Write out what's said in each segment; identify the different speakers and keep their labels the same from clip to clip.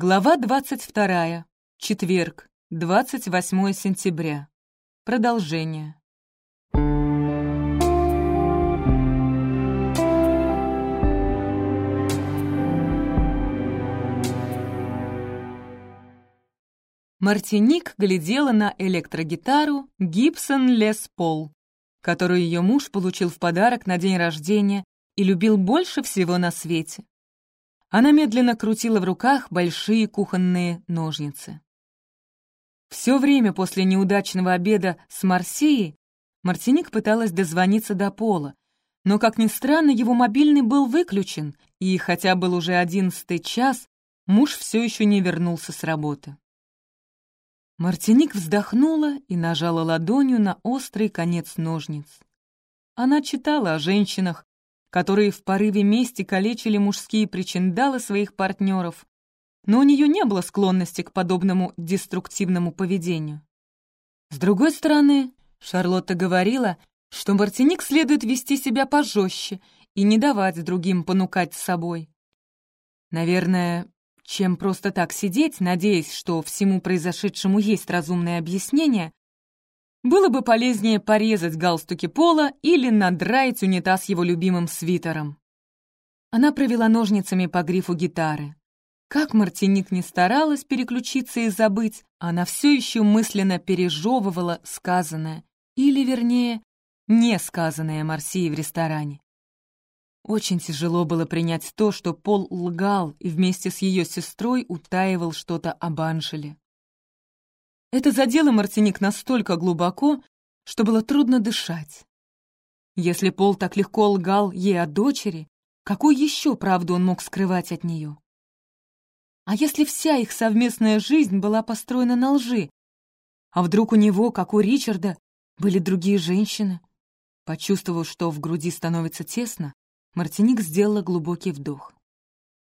Speaker 1: Глава 22. Четверг, 28 сентября. Продолжение. Мартиник глядела на электрогитару Гибсон Лес Пол, которую ее муж получил в подарок на день рождения и любил больше всего на свете. Она медленно крутила в руках большие кухонные ножницы. Все время после неудачного обеда с Марсией Мартиник пыталась дозвониться до Пола, но, как ни странно, его мобильный был выключен, и, хотя был уже одиннадцатый час, муж все еще не вернулся с работы. Мартиник вздохнула и нажала ладонью на острый конец ножниц. Она читала о женщинах, которые в порыве мести калечили мужские причиндалы своих партнеров, но у нее не было склонности к подобному деструктивному поведению. С другой стороны, Шарлотта говорила, что Мартиник следует вести себя пожестче и не давать другим понукать с собой. Наверное, чем просто так сидеть, надеясь, что всему произошедшему есть разумное объяснение, было бы полезнее порезать галстуки пола или надраить унитаз его любимым свитером. Она провела ножницами по грифу гитары. Как Мартиник не старалась переключиться и забыть, она все еще мысленно пережевывала сказанное, или, вернее, не сказанное Марсией в ресторане. Очень тяжело было принять то, что Пол лгал и вместе с ее сестрой утаивал что-то об Анжеле. Это задело Мартиник настолько глубоко, что было трудно дышать. Если Пол так легко лгал ей о дочери, какую еще правду он мог скрывать от нее? А если вся их совместная жизнь была построена на лжи? А вдруг у него, как у Ричарда, были другие женщины? Почувствовав, что в груди становится тесно, Мартиник сделала глубокий вдох.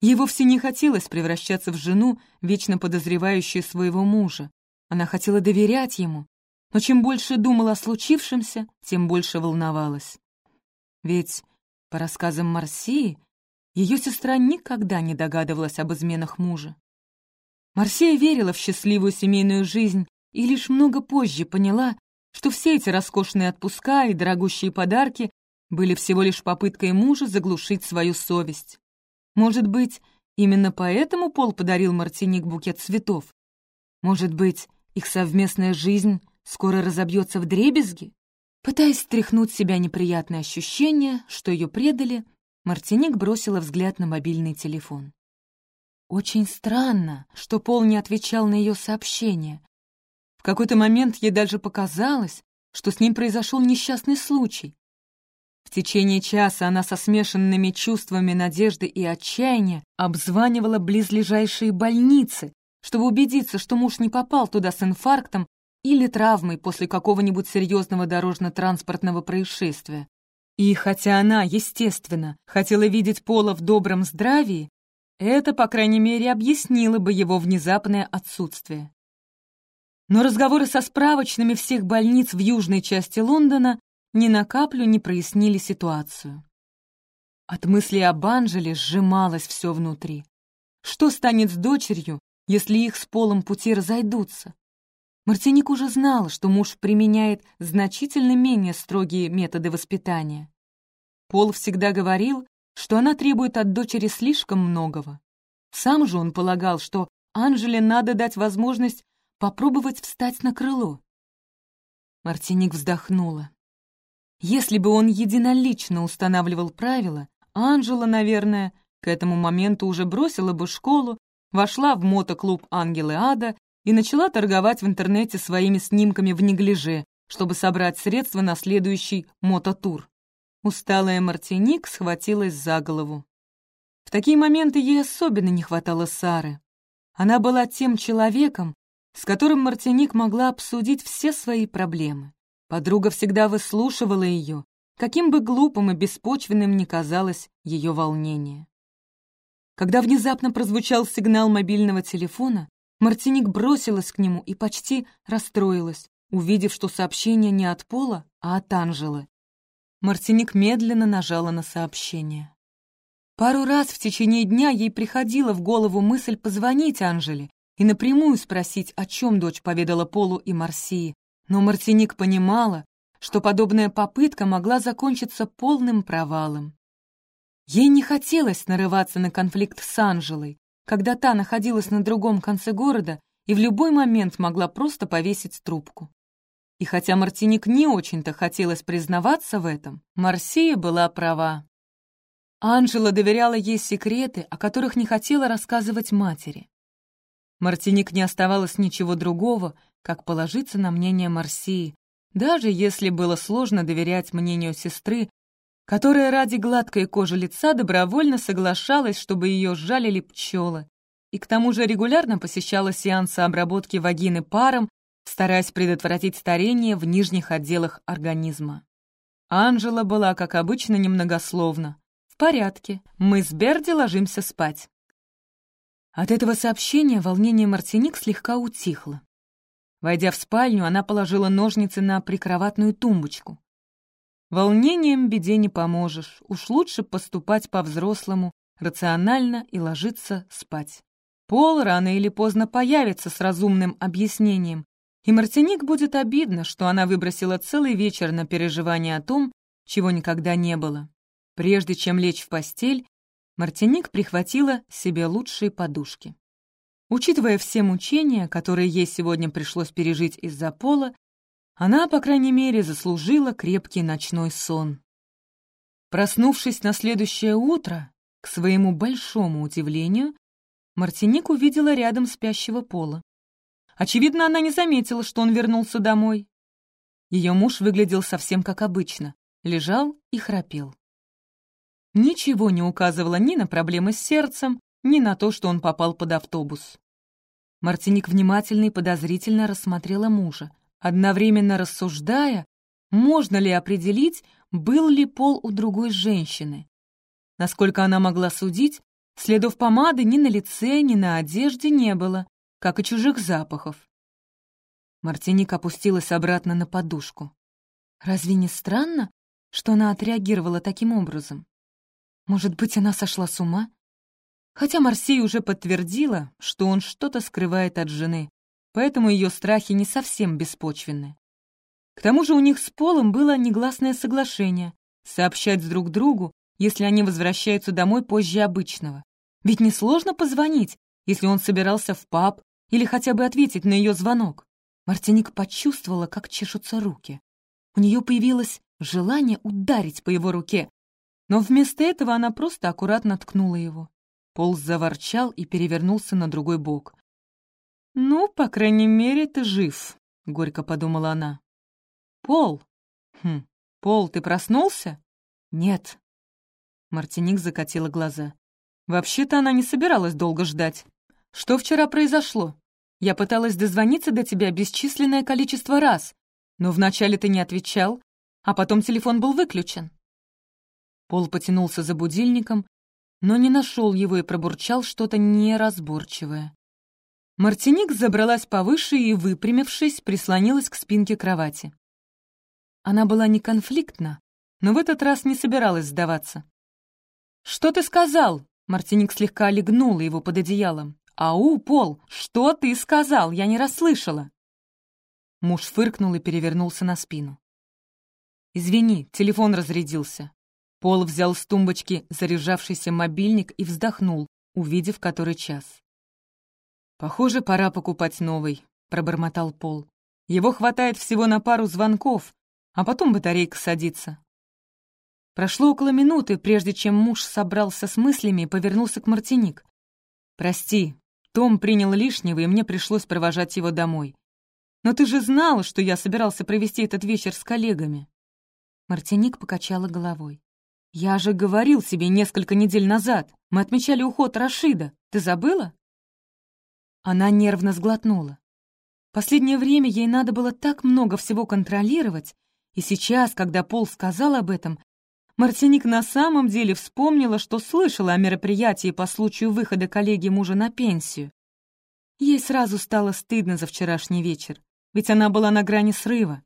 Speaker 1: Ей вовсе не хотелось превращаться в жену, вечно подозревающую своего мужа. Она хотела доверять ему, но чем больше думала о случившемся, тем больше волновалась. Ведь, по рассказам Марсии, ее сестра никогда не догадывалась об изменах мужа. Марсия верила в счастливую семейную жизнь и лишь много позже поняла, что все эти роскошные отпуска и дорогущие подарки были всего лишь попыткой мужа заглушить свою совесть. Может быть, именно поэтому Пол подарил Мартиник букет цветов? Может быть, их совместная жизнь скоро разобьется в дребезги? Пытаясь стряхнуть себя неприятное ощущение, что ее предали, Мартиник бросила взгляд на мобильный телефон. Очень странно, что Пол не отвечал на ее сообщение. В какой-то момент ей даже показалось, что с ним произошел несчастный случай. В течение часа она со смешанными чувствами надежды и отчаяния обзванивала близлежащие больницы, чтобы убедиться, что муж не попал туда с инфарктом или травмой после какого-нибудь серьезного дорожно-транспортного происшествия. И хотя она, естественно, хотела видеть Пола в добром здравии, это, по крайней мере, объяснило бы его внезапное отсутствие. Но разговоры со справочными всех больниц в южной части Лондона ни на каплю не прояснили ситуацию. От мысли об Анжеле сжималось все внутри. Что станет с дочерью, если их с Полом пути разойдутся? Мартиник уже знал, что муж применяет значительно менее строгие методы воспитания. Пол всегда говорил, что она требует от дочери слишком многого. Сам же он полагал, что Анжеле надо дать возможность попробовать встать на крыло. Мартиник вздохнула. Если бы он единолично устанавливал правила, Анжела, наверное, к этому моменту уже бросила бы школу, вошла в мотоклуб «Ангелы Ада» и начала торговать в интернете своими снимками в неглиже, чтобы собрать средства на следующий мототур. Усталая Мартиник схватилась за голову. В такие моменты ей особенно не хватало Сары. Она была тем человеком, с которым Мартиник могла обсудить все свои проблемы. Подруга всегда выслушивала ее, каким бы глупым и беспочвенным ни казалось ее волнение. Когда внезапно прозвучал сигнал мобильного телефона, Мартиник бросилась к нему и почти расстроилась, увидев, что сообщение не от Пола, а от Анжелы. Мартиник медленно нажала на сообщение. Пару раз в течение дня ей приходила в голову мысль позвонить Анжеле и напрямую спросить, о чем дочь поведала Полу и Марсии, но Мартиник понимала, что подобная попытка могла закончиться полным провалом. Ей не хотелось нарываться на конфликт с Анжелой, когда та находилась на другом конце города и в любой момент могла просто повесить трубку. И хотя Мартиник не очень-то хотелось признаваться в этом, Марсия была права. Анжела доверяла ей секреты, о которых не хотела рассказывать матери. Мартиник не оставалось ничего другого, как положиться на мнение Марсии, даже если было сложно доверять мнению сестры, которая ради гладкой кожи лица добровольно соглашалась, чтобы ее жалили пчелы, и к тому же регулярно посещала сеансы обработки вагины паром, стараясь предотвратить старение в нижних отделах организма. Анжела была, как обычно, немногословна. «В порядке, мы с Берди ложимся спать». От этого сообщения волнение Мартиник слегка утихло. Войдя в спальню, она положила ножницы на прикроватную тумбочку. Волнением беде не поможешь, уж лучше поступать по-взрослому, рационально и ложиться спать. Пол рано или поздно появится с разумным объяснением, и Мартиник будет обидно, что она выбросила целый вечер на переживание о том, чего никогда не было. Прежде чем лечь в постель, Мартиник прихватила себе лучшие подушки. Учитывая все мучения, которые ей сегодня пришлось пережить из-за пола, она, по крайней мере, заслужила крепкий ночной сон. Проснувшись на следующее утро, к своему большому удивлению, Мартиник увидела рядом спящего Пола. Очевидно, она не заметила, что он вернулся домой. Ее муж выглядел совсем как обычно, лежал и храпел. Ничего не указывало ни на проблемы с сердцем, ни на то, что он попал под автобус. Мартиник внимательно и подозрительно рассмотрела мужа, одновременно рассуждая, можно ли определить, был ли пол у другой женщины. Насколько она могла судить, следов помады ни на лице, ни на одежде не было, как и чужих запахов. Мартиник опустилась обратно на подушку. Разве не странно, что она отреагировала таким образом? Может быть, она сошла с ума? Хотя Марсей уже подтвердила, что он что-то скрывает от жены, поэтому ее страхи не совсем беспочвенны. К тому же у них с Полом было негласное соглашение сообщать друг другу, если они возвращаются домой позже обычного. Ведь несложно позвонить, если он собирался в паб или хотя бы ответить на ее звонок. Мартиник почувствовала, как чешутся руки. У нее появилось желание ударить по его руке, но вместо этого она просто аккуратно ткнула его. Пол заворчал и перевернулся на другой бок. «Ну, по крайней мере, ты жив», — горько подумала она. «Пол!» «Хм, Пол, ты проснулся?» «Нет». Мартиник закатила глаза. «Вообще-то она не собиралась долго ждать. Что вчера произошло? Я пыталась дозвониться до тебя бесчисленное количество раз, но вначале ты не отвечал, а потом телефон был выключен». Пол потянулся за будильником, но не нашел его и пробурчал что-то неразборчивое. Мартиник забралась повыше и, выпрямившись, прислонилась к спинке кровати. Она была не конфликтна, но в этот раз не собиралась сдаваться. «Что ты сказал?» Мартиник слегка легнула его под одеялом. «Ау, Пол, что ты сказал? Я не расслышала!» Муж фыркнул и перевернулся на спину. «Извини, телефон разрядился. Пол взял с тумбочки заряжавшийся мобильник и вздохнул, увидев который час. «Похоже, пора покупать новый», — пробормотал Пол. «Его хватает всего на пару звонков, а потом батарейка садится». Прошло около минуты, прежде чем муж собрался с мыслями и повернулся к Мартиник. «Прости, Том принял лишнего, и мне пришлось провожать его домой. Но ты же знала, что я собирался провести этот вечер с коллегами». Мартиник покачала головой. «Я же говорил себе несколько недель назад. Мы отмечали уход Рашида. Ты забыла?» Она нервно сглотнула. Последнее время ей надо было так много всего контролировать, и сейчас, когда Пол сказал об этом, Мартиник на самом деле вспомнила, что слышала о мероприятии по случаю выхода коллеги мужа на пенсию. Ей сразу стало стыдно за вчерашний вечер, ведь она была на грани срыва.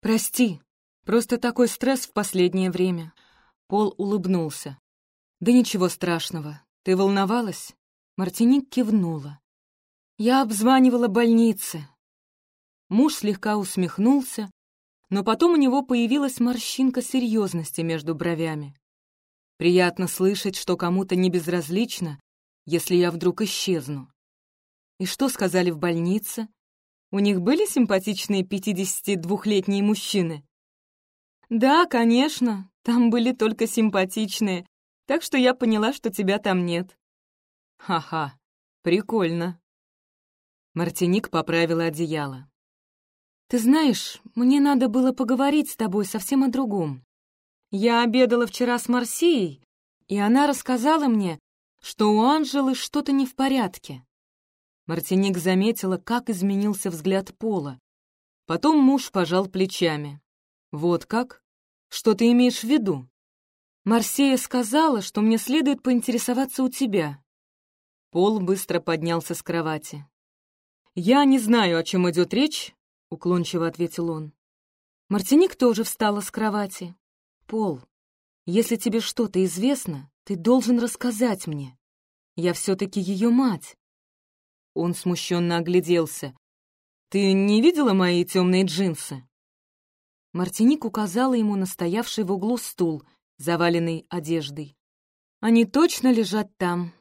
Speaker 1: «Прости, просто такой стресс в последнее время. Пол улыбнулся. «Да ничего страшного. Ты волновалась?» Мартиник кивнула. «Я обзванивала больницы». Муж слегка усмехнулся, но потом у него появилась морщинка серьезности между бровями. «Приятно слышать, что кому-то не безразлично, если я вдруг исчезну». «И что сказали в больнице? У них были симпатичные 52-летние мужчины?» «Да, конечно, там были только симпатичные, так что я поняла, что тебя там нет». «Ха-ха, прикольно». Мартиник поправила одеяло. «Ты знаешь, мне надо было поговорить с тобой совсем о другом. Я обедала вчера с Марсией, и она рассказала мне, что у Анжелы что-то не в порядке». Мартиник заметила, как изменился взгляд Пола. Потом муж пожал плечами. «Вот как? Что ты имеешь в виду?» Марсея сказала, что мне следует поинтересоваться у тебя». Пол быстро поднялся с кровати. «Я не знаю, о чем идет речь», — уклончиво ответил он. Мартиник тоже встала с кровати. «Пол, если тебе что-то известно, ты должен рассказать мне. Я все-таки ее мать». Он смущенно огляделся. «Ты не видела мои темные джинсы?» Мартиник указала ему на стоявший в углу стул — заваленный одеждой. Они точно лежат там.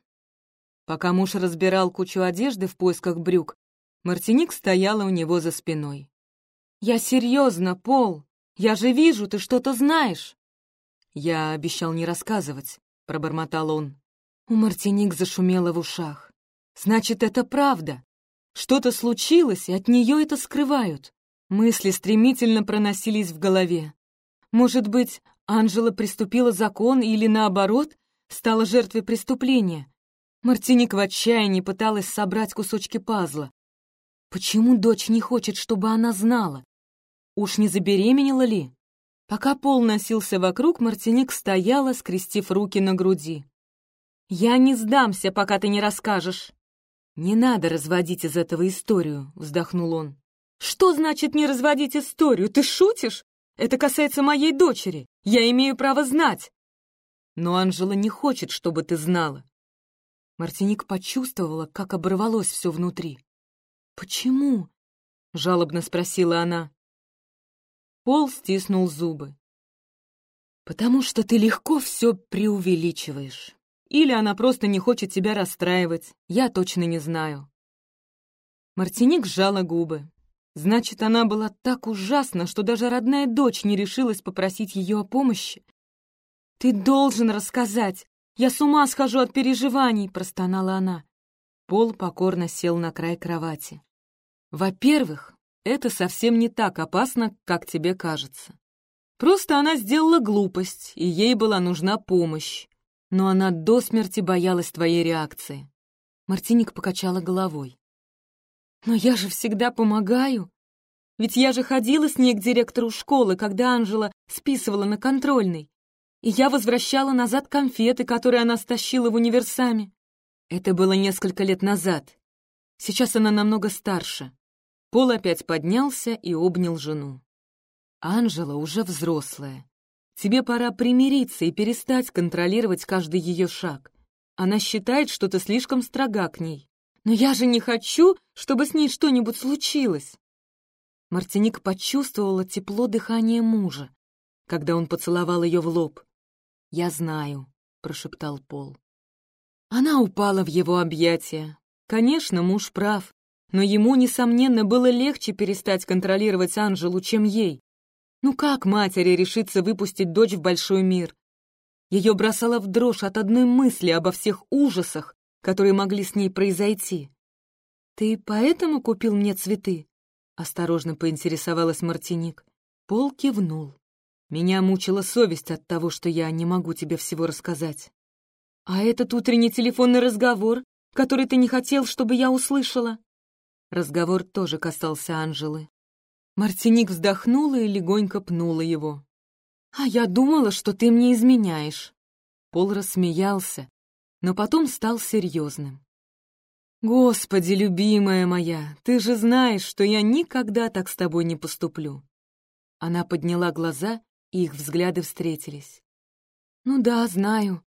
Speaker 1: Пока муж разбирал кучу одежды в поисках брюк, Мартиник стояла у него за спиной. «Я серьезно, Пол! Я же вижу, ты что-то знаешь!» «Я обещал не рассказывать», — пробормотал он. У Мартиник зашумело в ушах. «Значит, это правда. Что-то случилось, и от нее это скрывают». Мысли стремительно проносились в голове. Может быть, Анжела приступила закон или, наоборот, стала жертвой преступления. Мартиник в отчаянии пыталась собрать кусочки пазла. Почему дочь не хочет, чтобы она знала? Уж не забеременела ли? Пока Пол носился вокруг, Мартиник стояла, скрестив руки на груди. «Я не сдамся, пока ты не расскажешь». «Не надо разводить из этого историю», — вздохнул он. «Что значит не разводить историю? Ты шутишь? Это касается моей дочери. Я имею право знать. Но Анжела не хочет, чтобы ты знала. Мартиник почувствовала, как оборвалось все внутри. «Почему?» — жалобно спросила она. Пол стиснул зубы. «Потому что ты легко все преувеличиваешь. Или она просто не хочет тебя расстраивать, я точно не знаю». Мартиник сжала губы. Значит, она была так ужасна, что даже родная дочь не решилась попросить ее о помощи. «Ты должен рассказать! Я с ума схожу от переживаний!» — простонала она. Пол покорно сел на край кровати. «Во-первых, это совсем не так опасно, как тебе кажется. Просто она сделала глупость, и ей была нужна помощь. Но она до смерти боялась твоей реакции». Мартиник покачала головой. «Но я же всегда помогаю. Ведь я же ходила с ней к директору школы, когда Анжела списывала на контрольный. И я возвращала назад конфеты, которые она стащила в универсаме. Это было несколько лет назад. Сейчас она намного старше». Пол опять поднялся и обнял жену. «Анжела уже взрослая. Тебе пора примириться и перестать контролировать каждый ее шаг. Она считает, что ты слишком строга к ней. Но я же не хочу, чтобы с ней что-нибудь случилось. Мартиник почувствовала тепло дыхания мужа, когда он поцеловал ее в лоб. «Я знаю», — прошептал Пол. Она упала в его объятия. Конечно, муж прав, но ему, несомненно, было легче перестать контролировать Анжелу, чем ей. Ну как матери решиться выпустить дочь в большой мир? Ее бросало в дрожь от одной мысли обо всех ужасах, которые могли с ней произойти. «Ты поэтому купил мне цветы?» — осторожно поинтересовалась Мартиник. Пол кивнул. Меня мучила совесть от того, что я не могу тебе всего рассказать. «А этот утренний телефонный разговор, который ты не хотел, чтобы я услышала?» Разговор тоже касался Анжелы. Мартиник вздохнула и легонько пнула его. «А я думала, что ты мне изменяешь». Пол рассмеялся, но потом стал серьезным. «Господи, любимая моя, ты же знаешь, что я никогда так с тобой не поступлю». Она подняла глаза, и их взгляды встретились. «Ну да, знаю.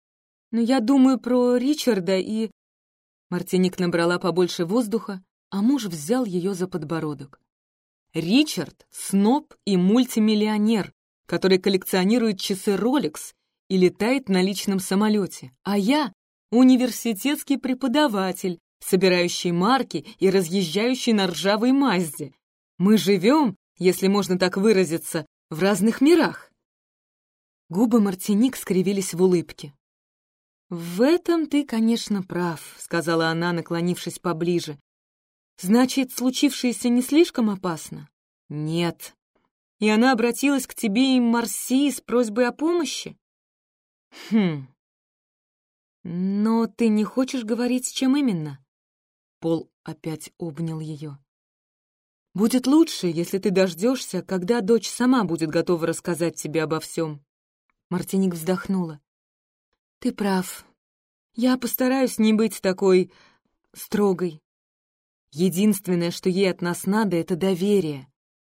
Speaker 1: Но я думаю про Ричарда и...» Мартиник набрала побольше воздуха, а муж взял ее за подбородок. «Ричард — сноб и мультимиллионер, который коллекционирует часы Rolex и летает на личном самолете, а я — университетский преподаватель, собирающий марки и разъезжающий на ржавой Мазде. Мы живем, если можно так выразиться, в разных мирах. Губы Мартиник скривились в улыбке. «В этом ты, конечно, прав», — сказала она, наклонившись поближе. «Значит, случившееся не слишком опасно?» «Нет». «И она обратилась к тебе и Марси с просьбой о помощи?» «Хм...» «Но ты не хочешь говорить, с чем именно?» Пол опять обнял ее. «Будет лучше, если ты дождешься, когда дочь сама будет готова рассказать тебе обо всем». Мартиник вздохнула. «Ты прав. Я постараюсь не быть такой... строгой. Единственное, что ей от нас надо, — это доверие.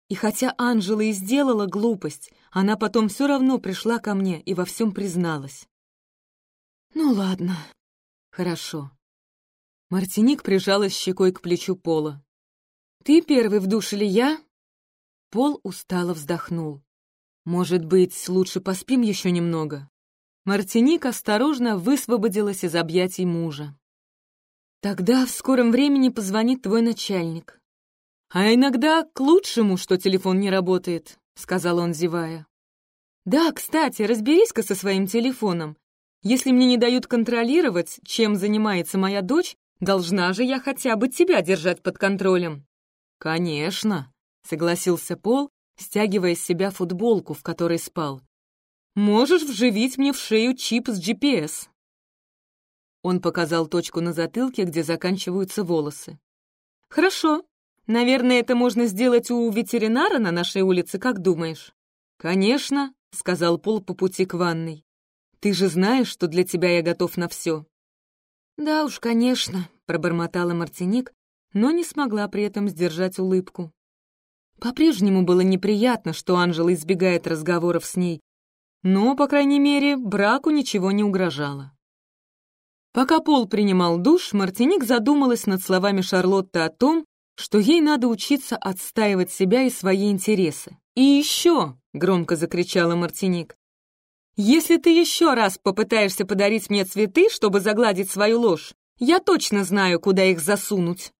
Speaker 1: И хотя Анжела и сделала глупость, она потом все равно пришла ко мне и во всем призналась. Ну ладно, хорошо. Мартиник прижалась щекой к плечу Пола. «Ты первый в душ или я?» Пол устало вздохнул. «Может быть, лучше поспим еще немного?» Мартиник осторожно высвободилась из объятий мужа. «Тогда в скором времени позвонит твой начальник». «А иногда к лучшему, что телефон не работает», — сказал он, зевая. «Да, кстати, разберись-ка со своим телефоном. Если мне не дают контролировать, чем занимается моя дочь, Должна же я хотя бы тебя держать под контролем». «Конечно», — согласился Пол, стягивая с себя футболку, в которой спал. «Можешь вживить мне в шею чип с GPS». Он показал точку на затылке, где заканчиваются волосы. «Хорошо. Наверное, это можно сделать у ветеринара на нашей улице, как думаешь?» «Конечно», — сказал Пол по пути к ванной. «Ты же знаешь, что для тебя я готов на все». «Да уж, конечно», — пробормотала Мартиник, но не смогла при этом сдержать улыбку. По-прежнему было неприятно, что Анжела избегает разговоров с ней, но, по крайней мере, браку ничего не угрожало. Пока Пол принимал душ, Мартиник задумалась над словами Шарлотты о том, что ей надо учиться отстаивать себя и свои интересы. «И еще!» — громко закричала Мартиник. Если ты еще раз попытаешься подарить мне цветы, чтобы загладить свою ложь, я точно знаю, куда их засунуть.